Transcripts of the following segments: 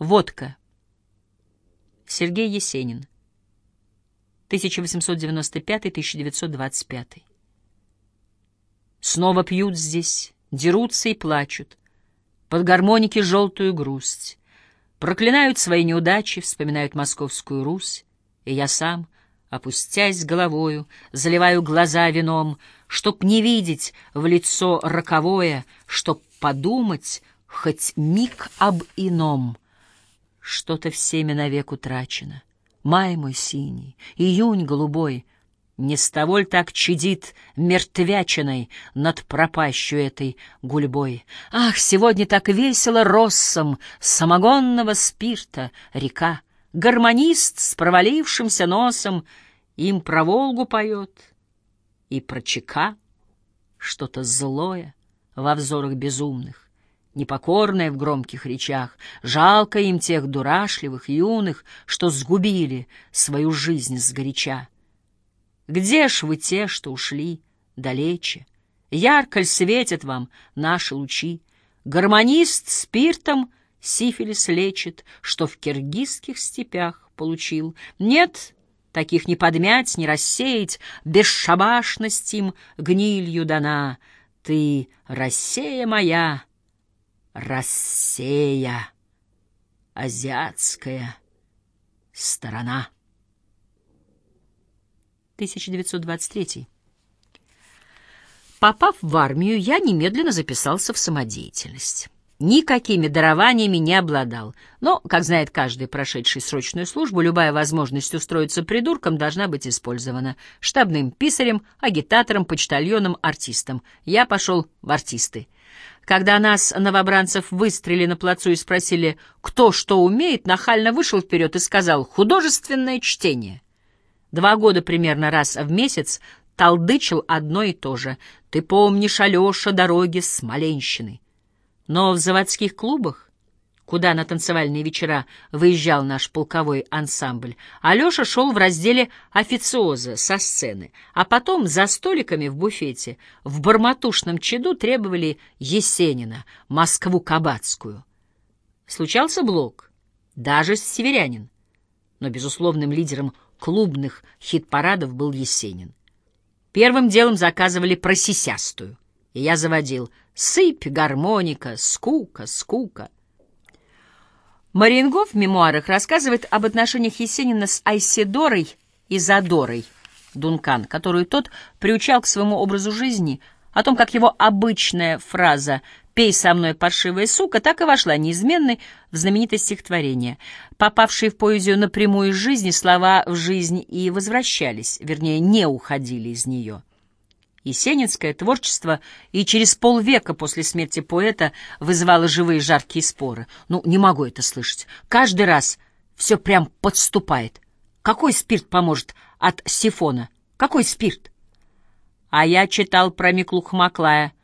Водка. Сергей Есенин. 1895-1925. Снова пьют здесь, дерутся и плачут, под гармоники желтую грусть, проклинают свои неудачи, вспоминают московскую Русь, и я сам, опустясь головою, заливаю глаза вином, чтоб не видеть в лицо роковое, чтоб подумать хоть миг об ином. Что-то всеми навек утрачено. Май мой синий, июнь голубой, не с того ль так чадит мертвячиной над пропащей этой гульбой? Ах, сегодня так весело россом самогонного спирта река. Гармонист с провалившимся носом им про Волгу поет и про ЧК. Что-то злое во взорах безумных, непокорное в громких речах. Жалко им тех дурашливых, юных, что сгубили свою жизнь сгоряча. Где ж вы те, что ушли далече? Ярко светят вам наши лучи? Гармонист спиртом сифилис лечит, что в киргизских степях получил. Нет, таких не подмять, не рассеять, бесшабашность им гнилью дана. Ты, Россия моя, Россия, азиатская сторона. 1923. Попав в армию, я немедленно записался в самодеятельность. Никакими дарованиями не обладал, но, как знает каждый прошедший срочную службу, любая возможность устроиться придурком должна быть использована. Штабным писарем, агитатором, почтальоном, артистом. Я пошел в артисты. Когда нас, новобранцев, выстрелили на плацу и спросили, кто что умеет, нахально вышел вперед и сказал «художественное чтение». Два года примерно раз в месяц толдычил одно и то же. «Ты помнишь, Алеша, дороги Смоленщины?» Но в заводских клубах, куда на танцевальные вечера выезжал наш полковой ансамбль, Алеша шел в разделе официоза со сцены, а потом за столиками в буфете в барматушном чаду требовали Есенина, Москву Кабацкую. Случался блок, даже северянин, но безусловным лидером клубных хит-парадов был Есенин. Первым делом заказывали просисястую, и я заводил «Сыпь, гармоника, скука, скука». Марингов в мемуарах рассказывает об отношениях Есенина с Айседорой и Задорой Дункан, которую тот приучал к своему образу жизни, о том, как его обычная фраза «пей со мной, паршивая сука» так и вошла неизменной в знаменитое стихотворение. Попавшие в поэзию напрямую из жизни, слова в жизнь и возвращались, вернее, не уходили из нее. Есенинское творчество и через полвека после смерти поэта вызывало живые жаркие споры. Ну, не могу это слышать. Каждый раз все прям подступает. Какой спирт поможет от сифона? Какой спирт? А я читал про Миклух Маклая —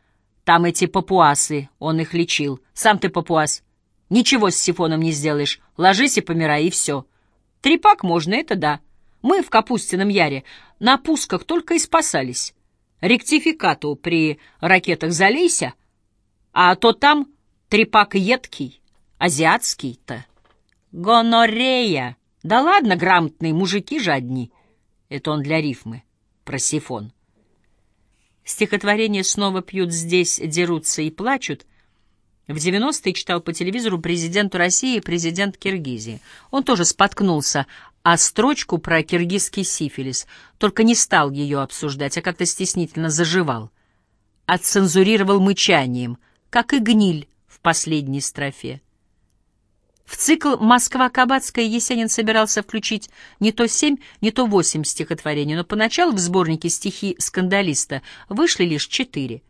там эти папуасы, он их лечил. Сам ты папуас. Ничего с сифоном не сделаешь. Ложись и помирай, и все. Трепак можно, это да. Мы в Капустином Яре на пусках только и спасались. Ректификату при ракетах залейся, а то там трепак едкий, азиатский-то. Гонорея! Да ладно, грамотные мужики же одни. Это он для рифмы, про сифон. Стихотворение «Снова пьют здесь, дерутся и плачут» в 90-е читал по телевизору президенту России и президент Киргизии. Он тоже споткнулся о строчку про киргизский сифилис, только не стал ее обсуждать, а как-то стеснительно заживал. Отцензурировал мычанием, как и гниль в последней строфе. В цикл «Москва-Кабацкая» Есенин собирался включить не то семь, не то восемь стихотворений, но поначалу в сборнике стихи «Скандалиста» вышли лишь четыре.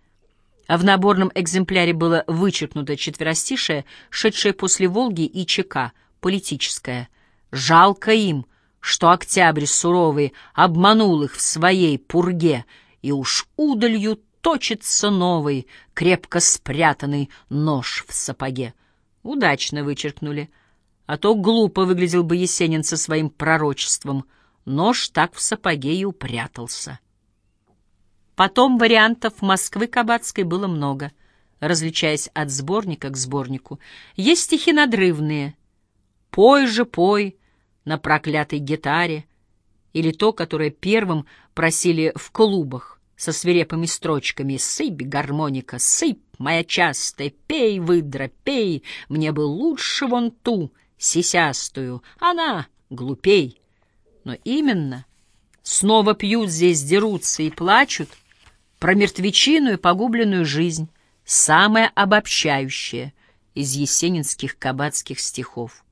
А в наборном экземпляре было вычеркнуто четверостишее, шедшее после «Волги» и ЧК, политическое. «Жалко им, что октябрь суровый обманул их в своей пурге, и уж удалью точится новый, крепко спрятанный нож в сапоге». Удачно вычеркнули. А то глупо выглядел бы Есенин со своим пророчеством. Нож так в сапоге и упрятался. Потом вариантов Москвы Кабацкой было много, различаясь от сборника к сборнику. Есть стихи надрывные, «Пой же, пой» на проклятой гитаре, или то, которое первым просили в клубах со свирепыми строчками «Сыпь, гармоника, сыпь, моя частая, пей, выдра, пей, мне бы лучше вон ту, сисястую, она глупей». Но именно снова пьют здесь, дерутся и плачут про мертвечину и погубленную жизнь, самое обобщающее из есенинских кабацких стихов.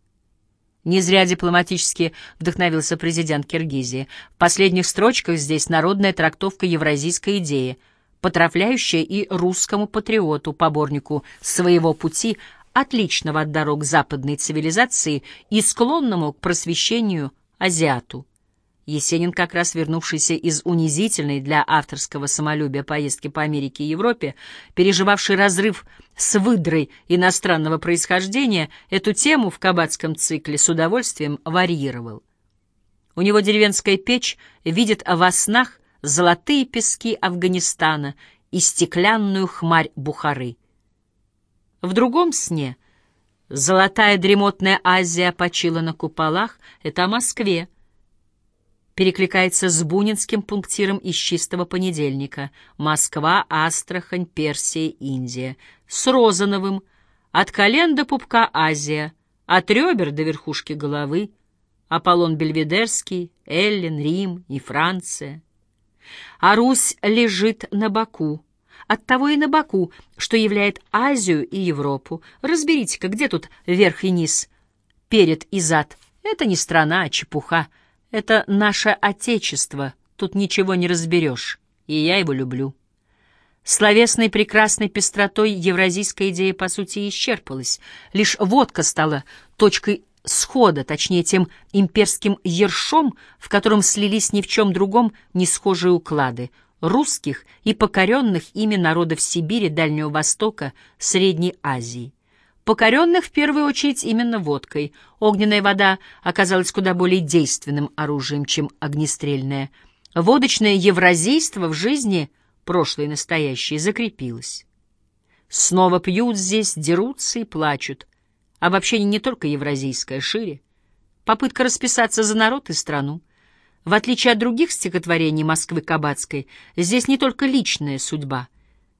Не зря дипломатически вдохновился президент Киргизии. В последних строчках здесь народная трактовка евразийской идеи, потрафляющая и русскому патриоту, поборнику своего пути, отличного от дорог западной цивилизации и склонному к просвещению азиату. Есенин, как раз вернувшийся из унизительной для авторского самолюбия поездки по Америке и Европе, переживавший разрыв с выдрой иностранного происхождения, эту тему в кабацком цикле с удовольствием варьировал. У него деревенская печь видит во снах золотые пески Афганистана и стеклянную хмарь Бухары. В другом сне золотая дремотная Азия почила на куполах — это о Москве, перекликается с бунинским пунктиром из чистого понедельника «Москва, Астрахань, Персия, Индия», с Розановым «От колен до пупка Азия», «От ребер до верхушки головы», Аполлон Бельведерский, Эллин, Рим и Франция. А Русь лежит на боку, оттого и на боку, что являет Азию и Европу. Разберите-ка, где тут верх и низ, перед и зад. Это не страна, а чепуха. Это наше Отечество, тут ничего не разберешь, и я его люблю. Словесной прекрасной пестротой евразийская идея, по сути, исчерпалась. Лишь водка стала точкой схода, точнее, тем имперским ершом, в котором слились ни в чем другом не схожие уклады русских и покоренных ими народов Сибири, Дальнего Востока, Средней Азии покоренных в первую очередь именно водкой. Огненная вода оказалась куда более действенным оружием, чем огнестрельное. Водочное евразийство в жизни, прошлое и настоящее, закрепилось. Снова пьют здесь, дерутся и плачут. Обобщение не только евразийское, шире. Попытка расписаться за народ и страну. В отличие от других стихотворений Москвы Кабацкой, здесь не только личная судьба —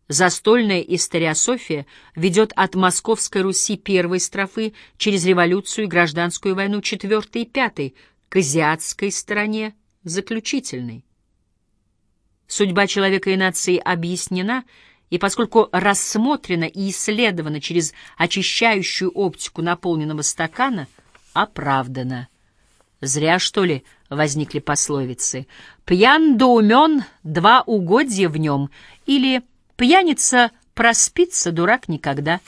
Застольная историософия ведет от Московской Руси первой строфы через революцию и гражданскую войну четвертой и пятой к азиатской стороне заключительной. Судьба человека и нации объяснена, и поскольку рассмотрена и исследована через очищающую оптику наполненного стакана, оправдана. Зря, что ли, возникли пословицы «пьян да умен, два угодья в нем» или Пьяница проспится, дурак никогда.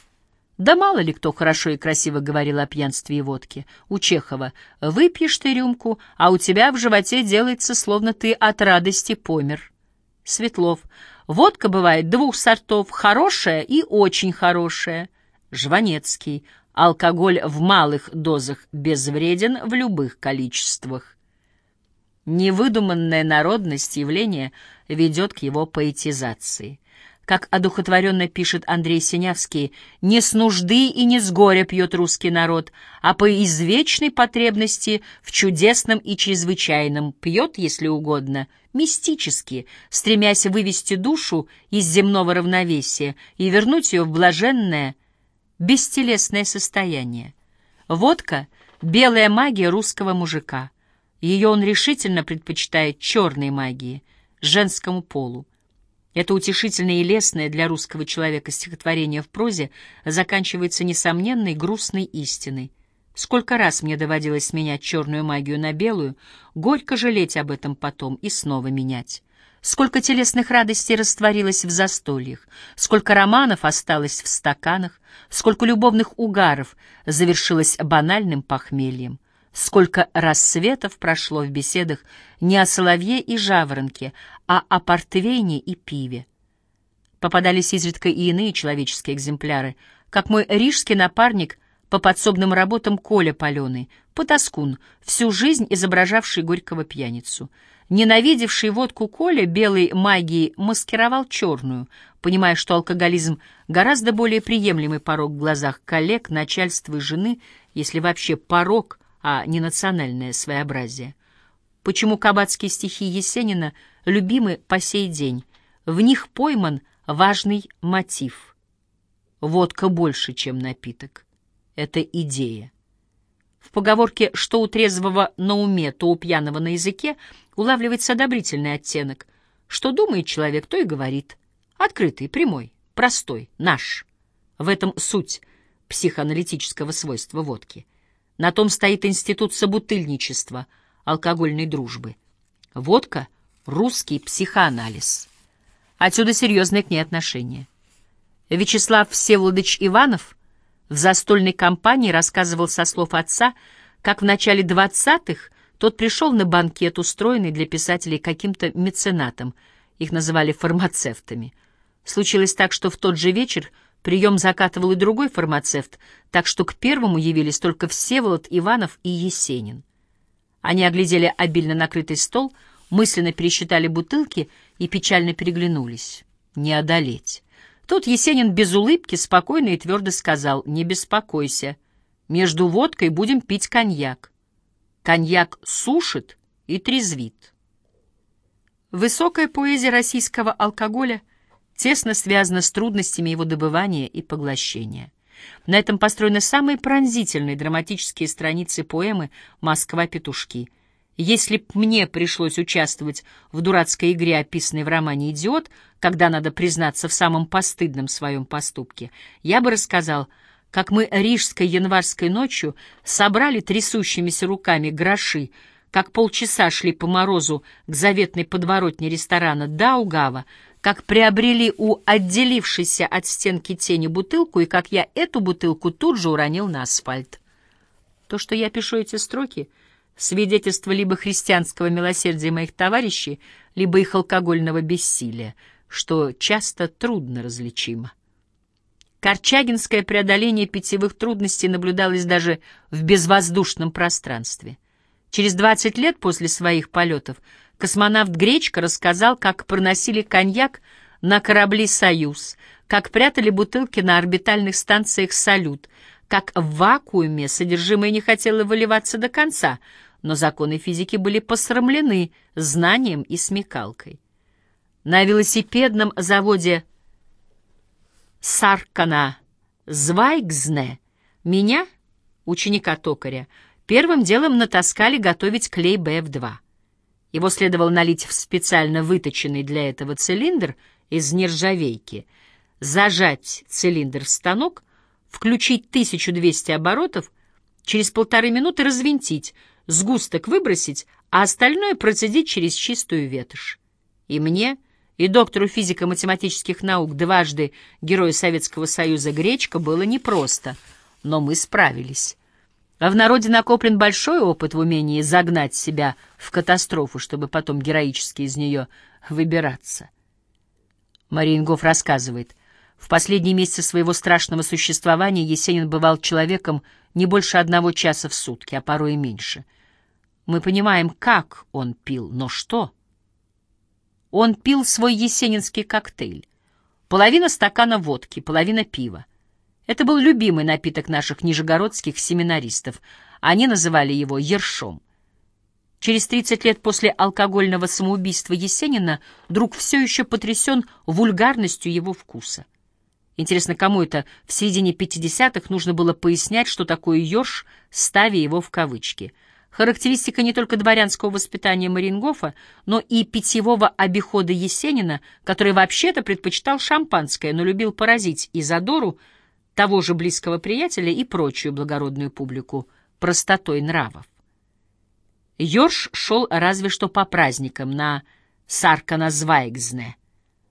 Да мало ли кто хорошо и красиво говорил о пьянстве и водке. У Чехова «Выпьешь ты рюмку, а у тебя в животе делается, словно ты от радости помер». Светлов «Водка бывает двух сортов, хорошая и очень хорошая». Жванецкий «Алкоголь в малых дозах безвреден в любых количествах». Невыдуманная народность явления ведет к его поэтизации. Как одухотворенно пишет Андрей Синявский, «не с нужды и не с горя пьет русский народ, а по извечной потребности в чудесном и чрезвычайном пьет, если угодно, мистически, стремясь вывести душу из земного равновесия и вернуть ее в блаженное, бестелесное состояние. Водка — белая магия русского мужика. Ее он решительно предпочитает черной магии, женскому полу. Это утешительное и лестное для русского человека стихотворение в прозе заканчивается несомненной грустной истиной. Сколько раз мне доводилось менять черную магию на белую, горько жалеть об этом потом и снова менять. Сколько телесных радостей растворилось в застольях, сколько романов осталось в стаканах, сколько любовных угаров завершилось банальным похмельем. Сколько рассветов прошло в беседах не о соловье и жаворонке, а о портвейне и пиве. Попадались изредка и иные человеческие экземпляры, как мой рижский напарник по подсобным работам Коля Паленый, потаскун, всю жизнь изображавший горького пьяницу. Ненавидевший водку Коля белой магией маскировал черную, понимая, что алкоголизм гораздо более приемлемый порог в глазах коллег, начальства и жены, если вообще порог, а не национальное своеобразие. Почему кабацкие стихи Есенина любимы по сей день? В них пойман важный мотив. Водка больше, чем напиток. Это идея. В поговорке «что у трезвого на уме, то у пьяного на языке» улавливается одобрительный оттенок. Что думает человек, то и говорит. Открытый, прямой, простой, наш. В этом суть психоаналитического свойства водки. На том стоит институт собутыльничества, алкогольной дружбы. Водка — русский психоанализ. Отсюда серьезное к ней отношение. Вячеслав Всеволодович Иванов в застольной компании рассказывал со слов отца, как в начале двадцатых тот пришел на банкет, устроенный для писателей каким-то меценатом, их называли фармацевтами. Случилось так, что в тот же вечер прием закатывал и другой фармацевт, так что к первому явились только Всеволод Иванов и Есенин. Они оглядели обильно накрытый стол, мысленно пересчитали бутылки и печально переглянулись. Не одолеть. Тут Есенин без улыбки спокойно и твердо сказал, «Не беспокойся, между водкой будем пить коньяк. Коньяк сушит и трезвит». Высокая поэзия российского алкоголя тесно связана с трудностями его добывания и поглощения. На этом построены самые пронзительные драматические страницы поэмы «Москва-петушки», если б мне пришлось участвовать в дурацкой игре, описанной в романе «Идиот», когда надо признаться в самом постыдном своем поступке, я бы рассказал, как мы рижской январской ночью собрали трясущимися руками гроши, как полчаса шли по морозу к заветной подворотне ресторана Даугава, как приобрели у отделившейся от стенки тени бутылку и как я эту бутылку тут же уронил на асфальт. То, что я пишу эти строки — свидетельство либо христианского милосердия моих товарищей, либо их алкогольного бессилия, что часто трудно различимо. Корчагинское преодоление питьевых трудностей наблюдалось даже в безвоздушном пространстве. Через 20 лет после своих полетов космонавт Гречка рассказал, как проносили коньяк на корабли «Союз», как прятали бутылки на орбитальных станциях «Салют», как в вакууме содержимое не хотело выливаться до конца — но законы физики были посрамлены знанием и смекалкой. На велосипедном заводе Саркана Звайгзне меня, ученика токаря, первым делом натаскали готовить клей БФ-2. Его следовало налить в специально выточенный для этого цилиндр из нержавейки, зажать цилиндр в станок, включить 1200 оборотов, через полторы минуты развинтить — сгусток выбросить, а остальное процедить через чистую ветошь. И мне, и доктору физико-математических наук, дважды Герою Советского Союза Гречка, было непросто, но мы справились. А в народе накоплен большой опыт в умении загнать себя в катастрофу, чтобы потом героически из нее выбираться. Мариенгоф рассказывает, в последние месяцы своего страшного существования Есенин бывал человеком не больше одного часа в сутки, а порой и меньше — мы понимаем, как он пил, но что? Он пил свой есенинский коктейль. Половина стакана водки, половина пива. Это был любимый напиток наших нижегородских семинаристов. Они называли его ершом. Через 30 лет после алкогольного самоубийства Есенина друг все еще потрясен вульгарностью его вкуса. Интересно, кому это в середине 50-х нужно было пояснять, что такое ерш, ставя его в кавычки — Характеристика не только дворянского воспитания Марингофа, но и питьевого обихода Есенина, который вообще-то предпочитал шампанское, но любил поразить Изодору, того же близкого приятеля и прочую благородную публику простотой нравов. Йорш шел разве что по праздникам на Сарканазвайгзне,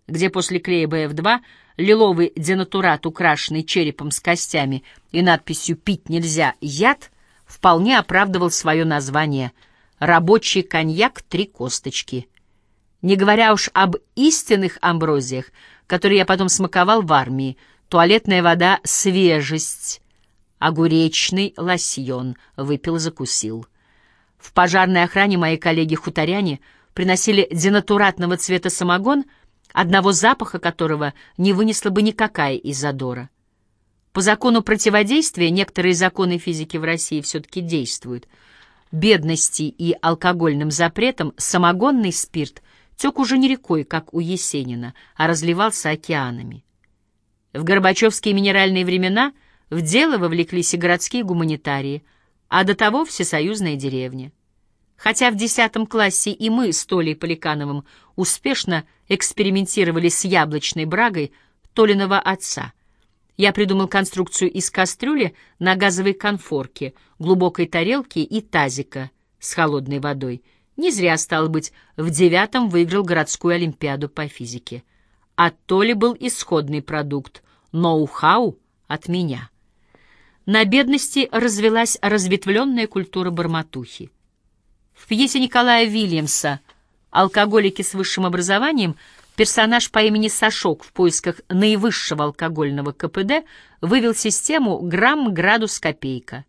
где после клея БФ-2 лиловый денатурат, украшенный черепом с костями и надписью «Пить нельзя, яд», вполне оправдывал свое название «рабочий коньяк три косточки». Не говоря уж об истинных амброзиях, которые я потом смаковал в армии, туалетная вода — свежесть, огуречный лосьон, выпил-закусил. В пожарной охране мои коллеги-хуторяне приносили денатуратного цвета самогон, одного запаха которого не вынесла бы никакая Изодора. По закону противодействия некоторые законы физики в России все-таки действуют. Бедности и алкогольным запретом самогонный спирт тек уже не рекой, как у Есенина, а разливался океанами. В Горбачевские минеральные времена в дело вовлеклись и городские гуманитарии, а до того всесоюзная деревня. Хотя в десятом классе и мы с Толей Поликановым успешно экспериментировали с яблочной брагой Толиного отца. Я придумал конструкцию из кастрюли на газовой конфорке, глубокой тарелки и тазика с холодной водой. Не зря, стал быть, в девятом выиграл городскую олимпиаду по физике. От Толи был исходный продукт, ноу-хау от меня. На бедности развелась разветвленная культура барматухи. В пьесе Николая Вильямса «Алкоголики с высшим образованием» персонаж по имени Сашок в поисках наивысшего алкогольного КПД вывел систему грамм-градус-копейка.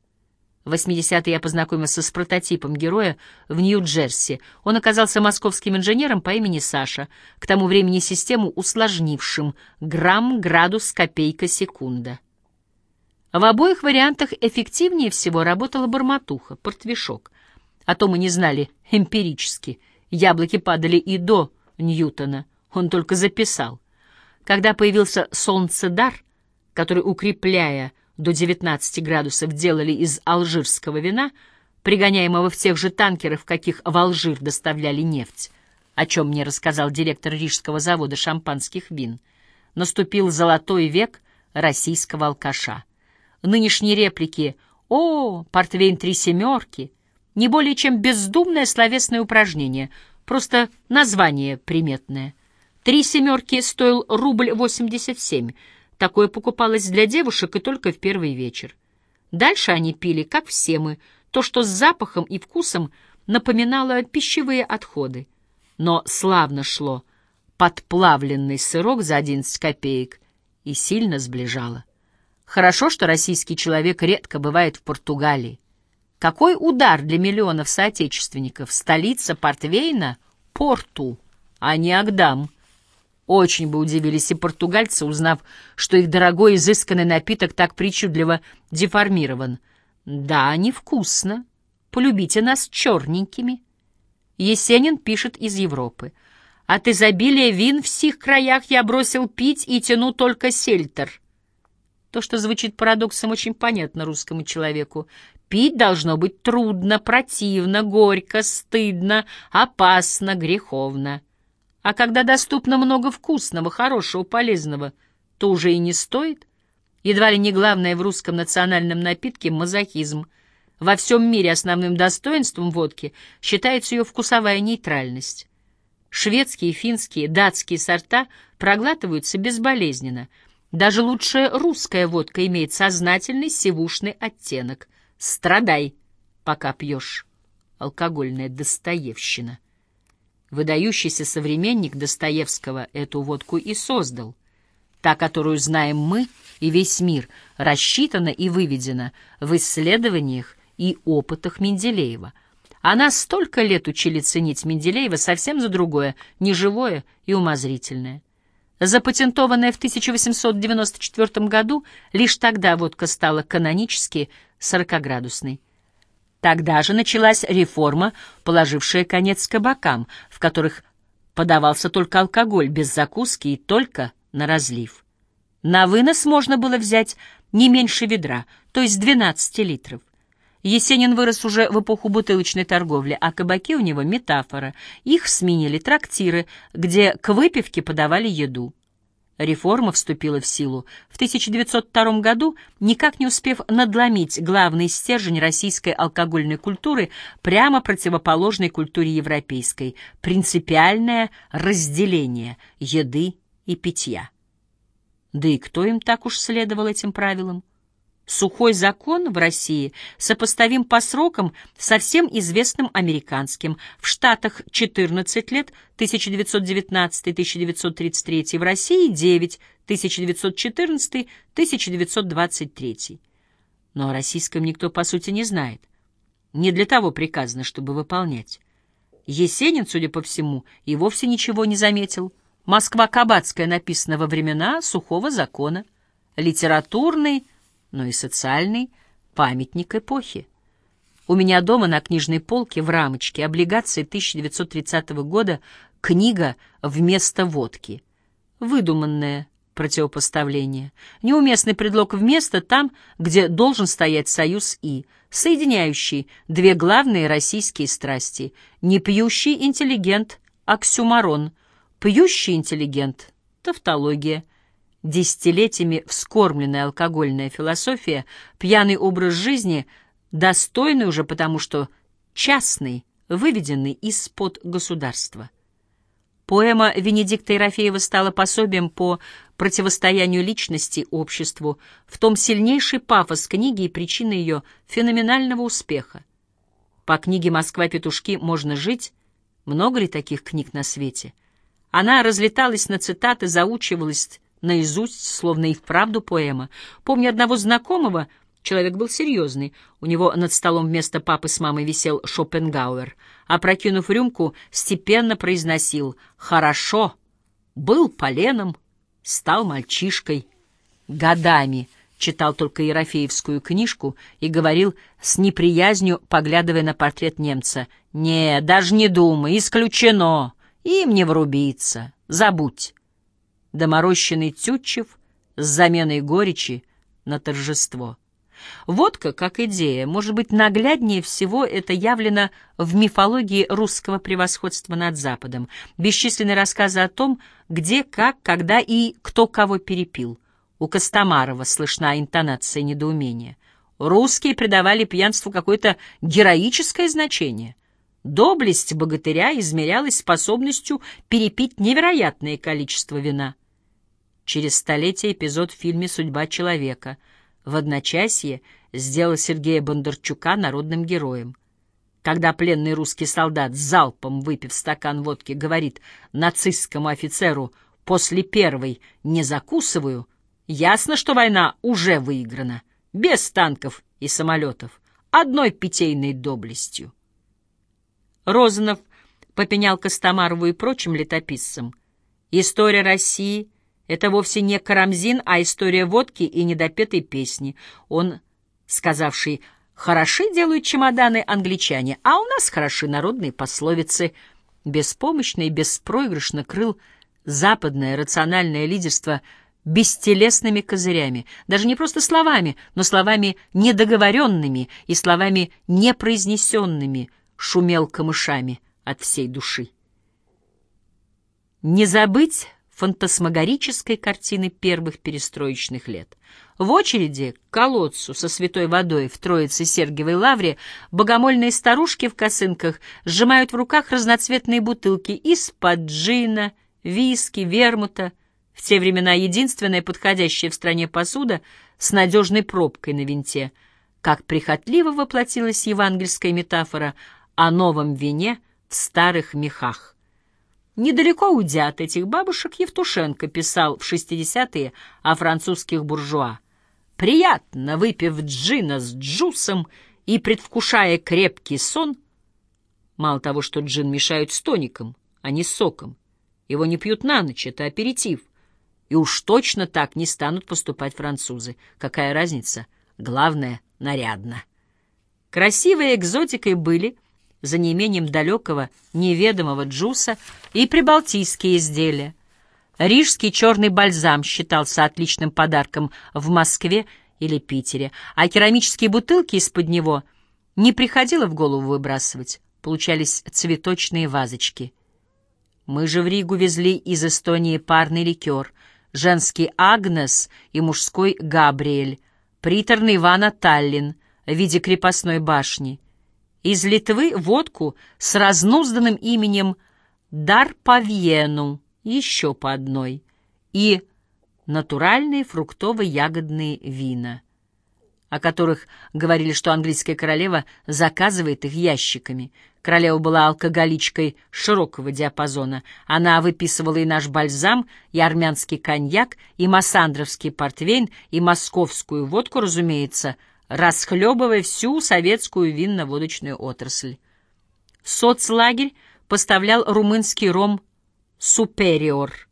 В 80-е я познакомился с прототипом героя в Нью-Джерси. Он оказался московским инженером по имени Саша, к тому времени систему усложнившим грамм, градус, копейка, секунда. В обоих вариантах эффективнее всего работала барматуха, портвишок — а то мы не знали эмпирически. Яблоки падали и до Ньютона, он только записал. Когда появился солнцедар, который, укрепляя до 19 градусов, делали из алжирского вина, пригоняемого в тех же танкерах, в каких в Алжир доставляли нефть, о чем мне рассказал директор Рижского завода шампанских вин, наступил золотой век российского алкаша. Нынешние реплики «О, портвейн три семерки!» не более чем бездумное словесное упражнение, просто название приметное. Три семерки стоил рубль восемьдесят семь. Такое покупалось для девушек и только в первый вечер. Дальше они пили, как все мы, то, что с запахом и вкусом напоминало пищевые отходы. Но славно шло подплавленный сырок за одиннадцать копеек и сильно сближало. Хорошо, что российский человек редко бывает в Португалии. Какой удар для миллионов соотечественников! Столица Портвейна — Порту, а не Агдам. Очень бы удивились и португальцы, узнав, что их дорогой изысканный напиток так причудливо деформирован. Да, невкусно. Полюбите нас черненькими. Есенин пишет из Европы. От изобилия вин в сих краях я бросил пить и тяну только сельтер. То, что звучит парадоксом, очень понятно русскому человеку. Пить должно быть трудно, противно, горько, стыдно, опасно, греховно. А когда доступно много вкусного, хорошего, полезного, то уже и не стоит. Едва ли не главное в русском национальном напитке — мазохизм. Во всем мире основным достоинством водки считается ее вкусовая нейтральность. Шведские, финские, датские сорта проглатываются безболезненно. Даже лучшая русская водка имеет сознательный сивушный оттенок — Страдай, пока пьешь. Алкогольная Достоевщина. Выдающийся современник Достоевского эту водку и создал. Та, которую знаем мы и весь мир, рассчитана и выведена в исследованиях и опытах Менделеева. Она столько лет учили ценить Менделеева совсем за другое, неживое и умозрительное. Запатентованная в 1894 году, лишь тогда водка стала канонически 40-градусной. Тогда же началась реформа, положившая конец кабакам, в которых подавался только алкоголь без закуски и только на разлив. На вынос можно было взять не меньше ведра, то есть 12 литров. Есенин вырос уже в эпоху бутылочной торговли, а кабаки у него — метафора. Их сменили трактиры, где к выпивке подавали еду. Реформа вступила в силу в 1902 году, никак не успев надломить главный стержень российской алкогольной культуры, прямо противоположной культуре европейской — принципиальное разделение еды и питья. Да и кто им так уж следовал этим правилам? Сухой закон в России сопоставим по срокам со всем известным американским. В Штатах 14 лет, 1919-1933, в России 9, 1914-1923. Но о российском никто, по сути, не знает. Не для того приказано, чтобы выполнять. Есенин, судя по всему, и вовсе ничего не заметил. Москва Кабацкая написана во времена сухого закона. Литературный, но и социальный памятник эпохи. У меня дома на книжной полке в рамочке облигации 1930 года книга «Вместо водки». Выдуманное противопоставление. Неуместный предлог «вместо» там, где должен стоять союз «и», соединяющий две главные российские страсти. Непьющий интеллигент — оксюмарон, пьющий интеллигент — тавтология. Десятилетиями вскормленная алкогольная философия, пьяный образ жизни — достойный уже потому, что частный, выведенный из-под государства. Поэма Венедикта Ерофеева стала пособием по противостоянию личности обществу, в том сильнейший пафос книги и причина ее феноменального успеха. По книге «Москва-петушки» можно жить, много ли таких книг на свете? Она разлеталась на цитаты, заучивалась наизусть, словно и вправду поэма. Помню одного знакомого — Человек был серьезный. У него над столом вместо папы с мамой висел Шопенгауэр. Опрокинув рюмку, степенно произносил «Хорошо, был поленом, стал мальчишкой». Годами читал только Ерофеевскую книжку и говорил с неприязнью, поглядывая на портрет немца. «Не, даже не думай, исключено, им не врубиться, забудь». Доморощенный Тютчев с заменой горечи на торжество. Водка, как идея, может быть, нагляднее всего это явлено в мифологии русского превосходства над Западом. Бесчисленные рассказы о том, где, как, когда и кто кого перепил. У Костомарова слышна интонация недоумения. Русские придавали пьянству какое-то героическое значение. Доблесть богатыря измерялась способностью перепить невероятное количество вина. Через столетия эпизод в фильме «Судьба человека» — в одночасье сделал Сергея Бондарчука народным героем. Когда пленный русский солдат, залпом выпив стакан водки, говорит нацистскому офицеру «после первой не закусываю», ясно, что война уже выиграна, без танков и самолетов, одной питейной доблестью. Розанов попенял Костомарову и прочим летописцам. История России — это вовсе не Карамзин, а история водки и недопетой песни. Он, сказавший «хороши делают чемоданы англичане, а у нас хороши народные пословицы», беспомощно и беспроигрышно крыл западное рациональное лидерство бестелесными козырями, даже не просто словами, но словами недоговоренными и словами непроизнесенными, шумел камышами от всей души. Не забыть фантасмагорической картины первых перестроечных лет. В очереди к колодцу со святой водой в Троице Сергиевой лавре богомольные старушки в косынках сжимают в руках разноцветные бутылки из-под джина, виски, вермута, в те времена единственная подходящая в стране посуда с надежной пробкой на винте. Как прихотливо воплотилась евангельская метафора о новом вине в старых мехах. Недалеко уйдя от этих бабушек, Евтушенко писал в 60-е о французских буржуа. «Приятно, выпив джина с джусом и предвкушая крепкий сон, мало того, что джин мешают с тоником, а не с соком, его не пьют на ночь, это аперитив, и уж точно так не станут поступать французы. Какая разница? Главное — нарядно». Красивой экзотикой были — за неимением далекого, неведомого джуса и прибалтийские изделия. Рижский черный бальзам считался отличным подарком в Москве или Питере, а керамические бутылки из-под него не приходило в голову выбрасывать, получались цветочные вазочки. Мы же в Ригу везли из Эстонии парный ликер, женский Агнес и мужской Габриэль, приторный Ивана Таллин в виде крепостной башни — из Литвы водку с разнузданным именем Дарпавьену, еще по одной, и натуральные фруктово-ягодные вина, о которых говорили, что английская королева заказывает их ящиками. Королева была алкоголичкой широкого диапазона. Она выписывала и наш бальзам, и армянский коньяк, и массандровский портвейн, и московскую водку, разумеется, расхлебывая всю советскую винно-водочную отрасль. Соцлагерь поставлял румынский ром «Супериор»,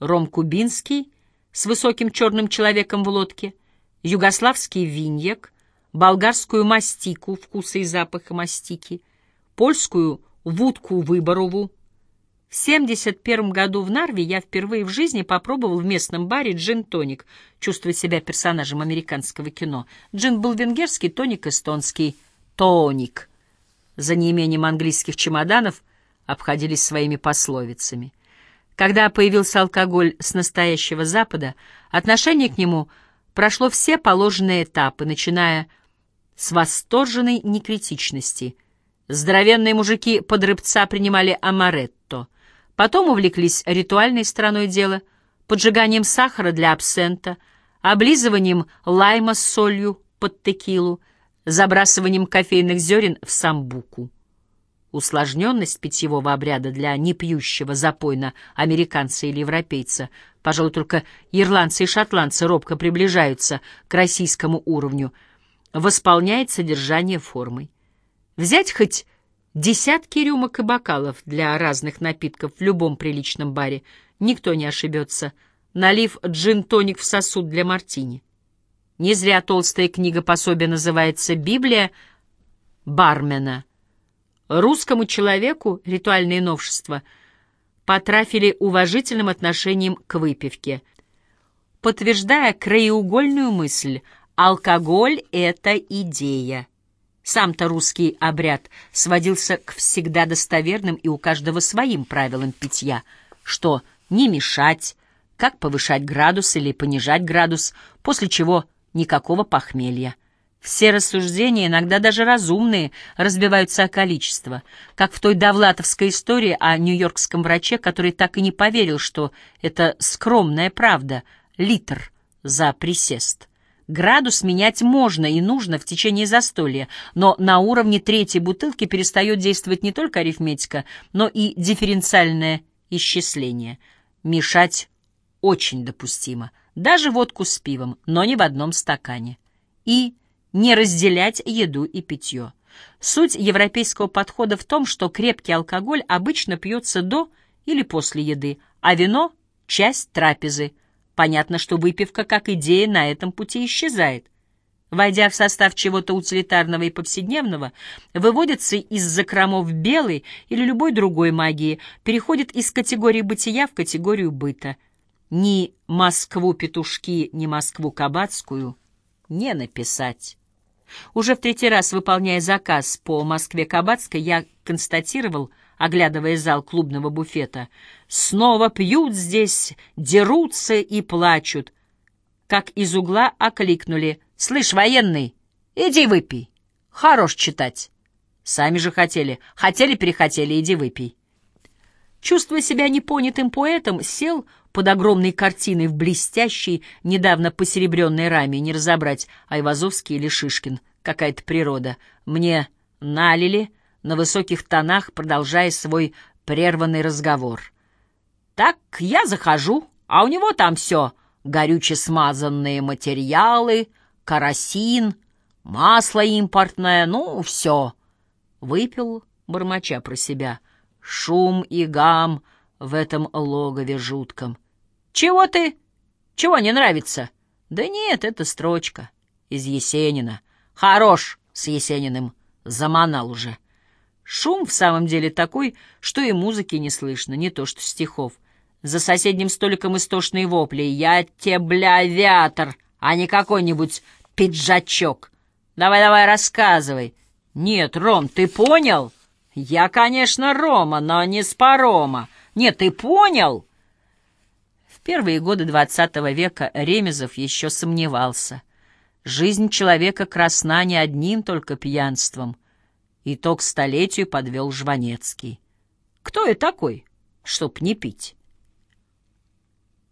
ром кубинский с высоким черным человеком в лодке, югославский виньяк, болгарскую мастику вкуса и запаха мастики, польскую вудку выборову. В 71 году в Нарве я впервые в жизни попробовал в местном баре джин-тоник, чувствуя себя персонажем американского кино. Джин был венгерский, тоник эстонский. Тоник. За неимением английских чемоданов обходились своими пословицами. Когда появился алкоголь с настоящего Запада, отношение к нему прошло все положенные этапы, начиная с восторженной некритичности. Здоровенные мужики под рыбца принимали амаретто. Потом увлеклись ритуальной стороной дела, поджиганием сахара для абсента, облизыванием лайма с солью под текилу, забрасыванием кофейных зерен в самбуку. Усложненность питьевого обряда для непьющего запойно американца или европейца, пожалуй, только ирландцы и шотландцы робко приближаются к российскому уровню — восполняет содержание формой. Взять хоть десятки рюмок и бокалов для разных напитков в любом приличном баре, никто не ошибется, налив джин-тоник в сосуд для мартини. Не зря толстая книга пособия называется «Библия бармена». Русскому человеку ритуальные новшества потрафили уважительным отношением к выпивке, подтверждая краеугольную мысль — Алкоголь — это идея. Сам-то русский обряд сводился к всегда достоверным и у каждого своим правилам питья, что не мешать, как повышать градус или понижать градус, после чего никакого похмелья. Все рассуждения, иногда даже разумные, разбиваются о количество, как в той довлатовской истории о нью-йоркском враче, который так и не поверил, что это скромная правда — литр за присест. Градус менять можно и нужно в течение застолья, но на уровне третьей бутылки перестает действовать не только арифметика, но и дифференциальное исчисление. Мешать очень допустимо. Даже водку с пивом, но не в одном стакане. И не разделять еду и питье. Суть европейского подхода в том, что крепкий алкоголь обычно пьется до или после еды, а вино — часть трапезы — Понятно, что выпивка как идея на этом пути исчезает. Войдя в состав чего-то утилитарного и повседневного, выводится из закромов белой или любой другой магии, переходит из категории бытия в категорию быта. Ни Москву-петушки, ни Москву-кабацкую не написать. Уже в третий раз, выполняя заказ по Москве-Кабацкой, я констатировал — оглядывая зал клубного буфета. «Снова пьют здесь, дерутся и плачут». Как из угла окликнули. «Слышь, военный, иди выпей. Хорош читать». Сами же хотели. Хотели-перехотели, иди выпей. Чувствуя себя непонятым поэтом, сел под огромной картиной в блестящей, недавно посеребренной раме, не разобрать, Айвазовский или Шишкин, какая-то природа. Мне налили, на высоких тонах, продолжая свой прерванный разговор. «Так я захожу, а у него там все горюче смазанные материалы, карасин, масло импортное, ну, все». Выпил, бормоча про себя, шум и гам в этом логове жутком. «Чего ты? Чего не нравится?» «Да нет, это строчка из Есенина. Хорош с Есениным, заманал уже». Шум в самом деле такой, что и музыки не слышно, не то что стихов. За соседним столиком истошные вопли. «Я те, бля, авиатор, а не какой-нибудь пиджачок. Давай-давай, рассказывай». «Нет, Ром, ты понял?» «Я, конечно, Рома, но не с парома. Нет, ты понял?» В первые годы двадцатого века Ремезов еще сомневался. Жизнь человека красна не одним только пьянством — Итог столетию подвел Жванецкий. Кто я такой, чтоб не пить?